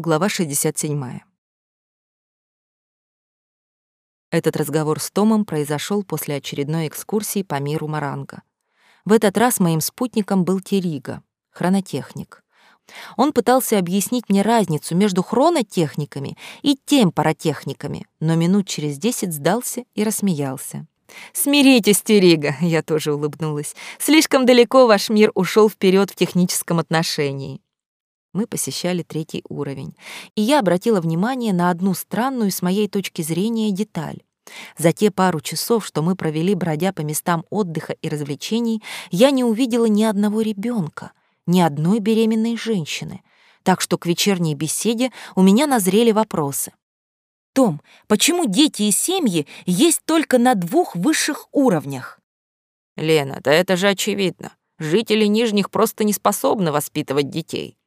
Глава 67. Этот разговор с Томом произошел после очередной экскурсии по миру Маранга. В этот раз моим спутником был Терига, хронотехник. Он пытался объяснить мне разницу между хронотехниками и темпоротехниками, но минут через десять сдался и рассмеялся. «Смиритесь, Терига», — я тоже улыбнулась. «Слишком далеко ваш мир ушел вперед в техническом отношении» мы посещали третий уровень, и я обратила внимание на одну странную с моей точки зрения деталь. За те пару часов, что мы провели, бродя по местам отдыха и развлечений, я не увидела ни одного ребенка, ни одной беременной женщины, так что к вечерней беседе у меня назрели вопросы. «Том, почему дети и семьи есть только на двух высших уровнях?» «Лена, да это же очевидно. Жители нижних просто не способны воспитывать детей.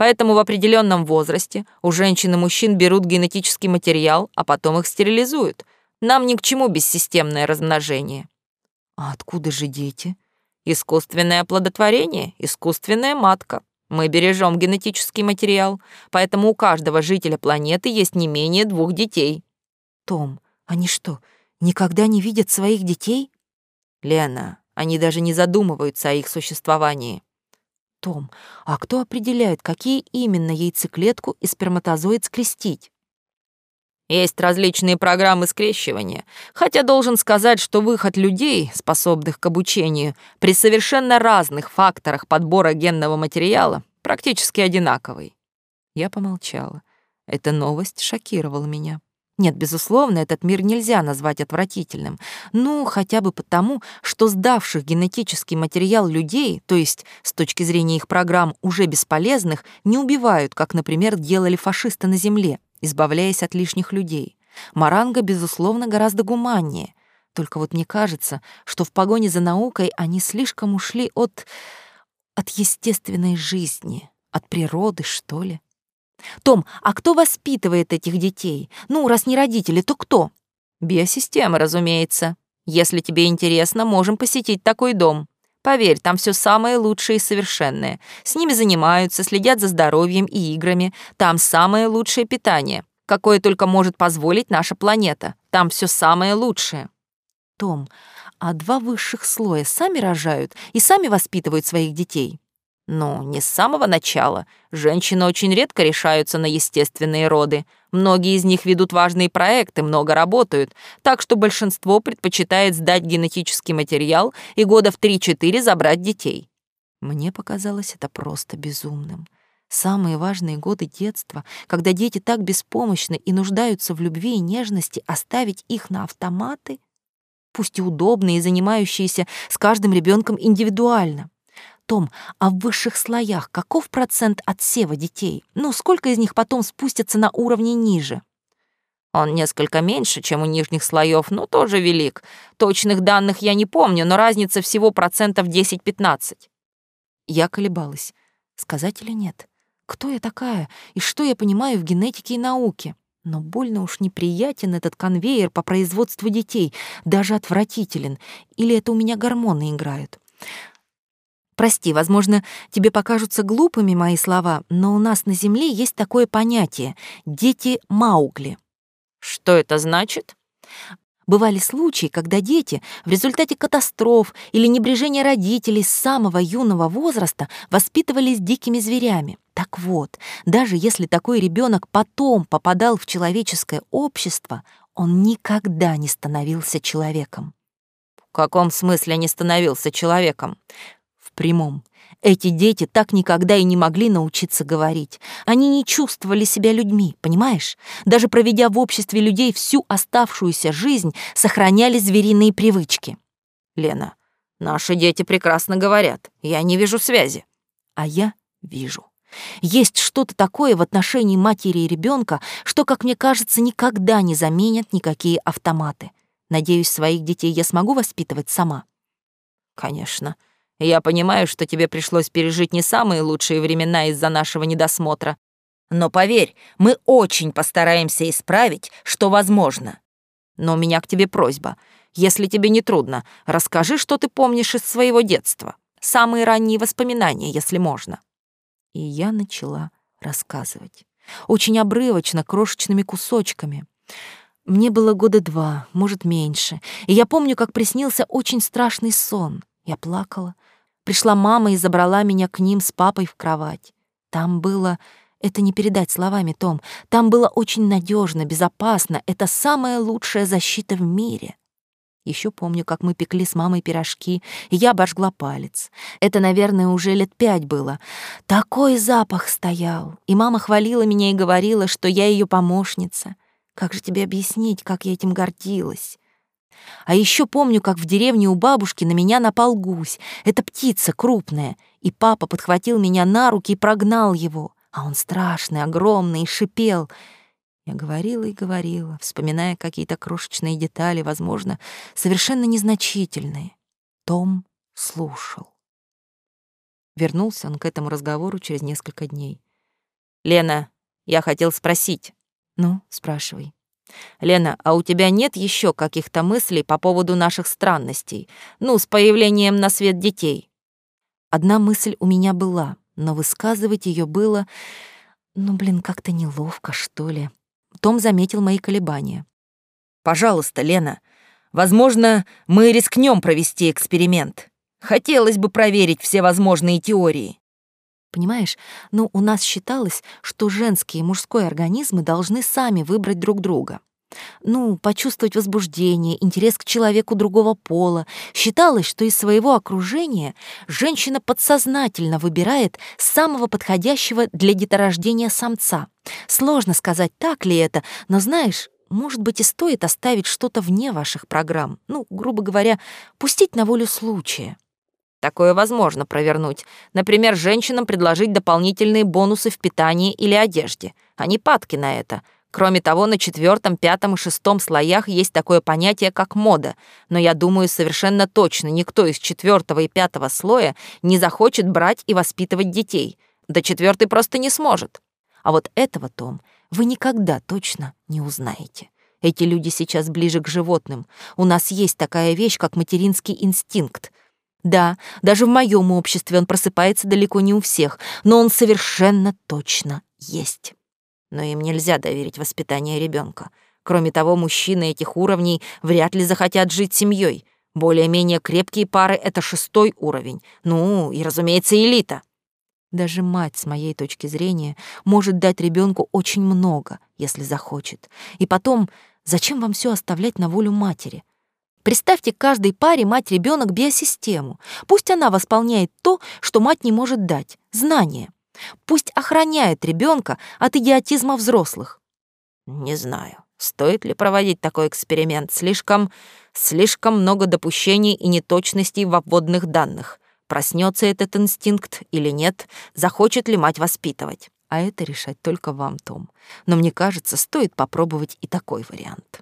Поэтому в определенном возрасте у женщин и мужчин берут генетический материал, а потом их стерилизуют. Нам ни к чему бессистемное размножение. А откуда же дети? Искусственное оплодотворение, искусственная матка. Мы бережем генетический материал, поэтому у каждого жителя планеты есть не менее двух детей. Том, они что, никогда не видят своих детей? Лена, они даже не задумываются о их существовании. Том, а кто определяет, какие именно яйцеклетку и сперматозоид скрестить? Есть различные программы скрещивания, хотя должен сказать, что выход людей, способных к обучению, при совершенно разных факторах подбора генного материала практически одинаковый. Я помолчала. Эта новость шокировала меня. Нет, безусловно, этот мир нельзя назвать отвратительным. Ну, хотя бы потому, что сдавших генетический материал людей, то есть с точки зрения их программ уже бесполезных, не убивают, как, например, делали фашисты на Земле, избавляясь от лишних людей. Маранга, безусловно, гораздо гуманнее. Только вот мне кажется, что в погоне за наукой они слишком ушли от... от естественной жизни, от природы, что ли. Том, а кто воспитывает этих детей? Ну, раз не родители, то кто? Биосистема, разумеется. Если тебе интересно, можем посетить такой дом. Поверь, там все самое лучшее и совершенное. С ними занимаются, следят за здоровьем и играми. Там самое лучшее питание, какое только может позволить наша планета. Там все самое лучшее. Том, а два высших слоя сами рожают и сами воспитывают своих детей? Ну, не с самого начала. Женщины очень редко решаются на естественные роды. Многие из них ведут важные проекты, много работают, так что большинство предпочитает сдать генетический материал и года в 3-4 забрать детей. Мне показалось это просто безумным. Самые важные годы детства, когда дети так беспомощны и нуждаются в любви и нежности, оставить их на автоматы, пусть и удобные и занимающиеся с каждым ребенком индивидуально том, а в высших слоях каков процент отсева детей? Ну, сколько из них потом спустятся на уровни ниже? Он несколько меньше, чем у нижних слоев, но тоже велик. Точных данных я не помню, но разница всего процентов 10-15. Я колебалась. Сказать или нет? Кто я такая и что я понимаю в генетике и науке? Но больно уж неприятен этот конвейер по производству детей, даже отвратителен. Или это у меня гормоны играют? Прости, возможно, тебе покажутся глупыми мои слова, но у нас на Земле есть такое понятие — дети Маугли. Что это значит? Бывали случаи, когда дети в результате катастроф или небрежения родителей с самого юного возраста воспитывались дикими зверями. Так вот, даже если такой ребенок потом попадал в человеческое общество, он никогда не становился человеком. В каком смысле не становился человеком? Прямом. Эти дети так никогда и не могли научиться говорить. Они не чувствовали себя людьми, понимаешь? Даже проведя в обществе людей всю оставшуюся жизнь, сохраняли звериные привычки. Лена, наши дети прекрасно говорят. Я не вижу связи. А я вижу. Есть что-то такое в отношении матери и ребенка, что, как мне кажется, никогда не заменят никакие автоматы. Надеюсь, своих детей я смогу воспитывать сама. Конечно. Я понимаю, что тебе пришлось пережить не самые лучшие времена из-за нашего недосмотра. Но поверь, мы очень постараемся исправить, что возможно. Но у меня к тебе просьба. Если тебе не трудно, расскажи, что ты помнишь из своего детства. Самые ранние воспоминания, если можно. И я начала рассказывать. очень обрывочно, крошечными кусочками. Мне было года два, может, меньше, и я помню, как приснился очень страшный сон. Я плакала. Пришла мама и забрала меня к ним с папой в кровать. Там было... Это не передать словами, Том. Там было очень надежно, безопасно. Это самая лучшая защита в мире. Еще помню, как мы пекли с мамой пирожки, и я обожгла палец. Это, наверное, уже лет пять было. Такой запах стоял, и мама хвалила меня и говорила, что я ее помощница. Как же тебе объяснить, как я этим гордилась? А еще помню, как в деревне у бабушки на меня напал гусь. Это птица крупная, и папа подхватил меня на руки и прогнал его. А он страшный, огромный, и шипел — я говорила и говорила, вспоминая какие-то крошечные детали, возможно, совершенно незначительные. Том слушал. Вернулся он к этому разговору через несколько дней. «Лена, я хотел спросить». «Ну, спрашивай». «Лена, а у тебя нет еще каких-то мыслей по поводу наших странностей? Ну, с появлением на свет детей?» Одна мысль у меня была, но высказывать ее было... Ну, блин, как-то неловко, что ли. Том заметил мои колебания. «Пожалуйста, Лена, возможно, мы рискнем провести эксперимент. Хотелось бы проверить все возможные теории». Понимаешь, ну, у нас считалось, что женский и мужской организмы должны сами выбрать друг друга. Ну, почувствовать возбуждение, интерес к человеку другого пола. Считалось, что из своего окружения женщина подсознательно выбирает самого подходящего для деторождения самца. Сложно сказать, так ли это, но знаешь, может быть, и стоит оставить что-то вне ваших программ. Ну, грубо говоря, пустить на волю случая. Такое возможно провернуть. Например, женщинам предложить дополнительные бонусы в питании или одежде. Они падки на это — Кроме того, на четвертом, пятом и шестом слоях есть такое понятие, как мода, но я думаю, совершенно точно никто из четвертого и пятого слоя не захочет брать и воспитывать детей. До четвертой просто не сможет. А вот этого, Том, вы никогда точно не узнаете. Эти люди сейчас ближе к животным. У нас есть такая вещь, как материнский инстинкт. Да, даже в моем обществе он просыпается далеко не у всех, но он совершенно точно есть но им нельзя доверить воспитание ребенка. Кроме того, мужчины этих уровней вряд ли захотят жить семьей. Более-менее крепкие пары — это шестой уровень. Ну, и, разумеется, элита. Даже мать, с моей точки зрения, может дать ребенку очень много, если захочет. И потом, зачем вам все оставлять на волю матери? Представьте каждой паре мать-ребенок биосистему. Пусть она восполняет то, что мать не может дать — знания. Пусть охраняет ребенка от идиотизма взрослых. Не знаю, стоит ли проводить такой эксперимент. Слишком, слишком много допущений и неточностей в обводных данных. Проснется этот инстинкт или нет, захочет ли мать воспитывать. А это решать только вам, Том. Но мне кажется, стоит попробовать и такой вариант.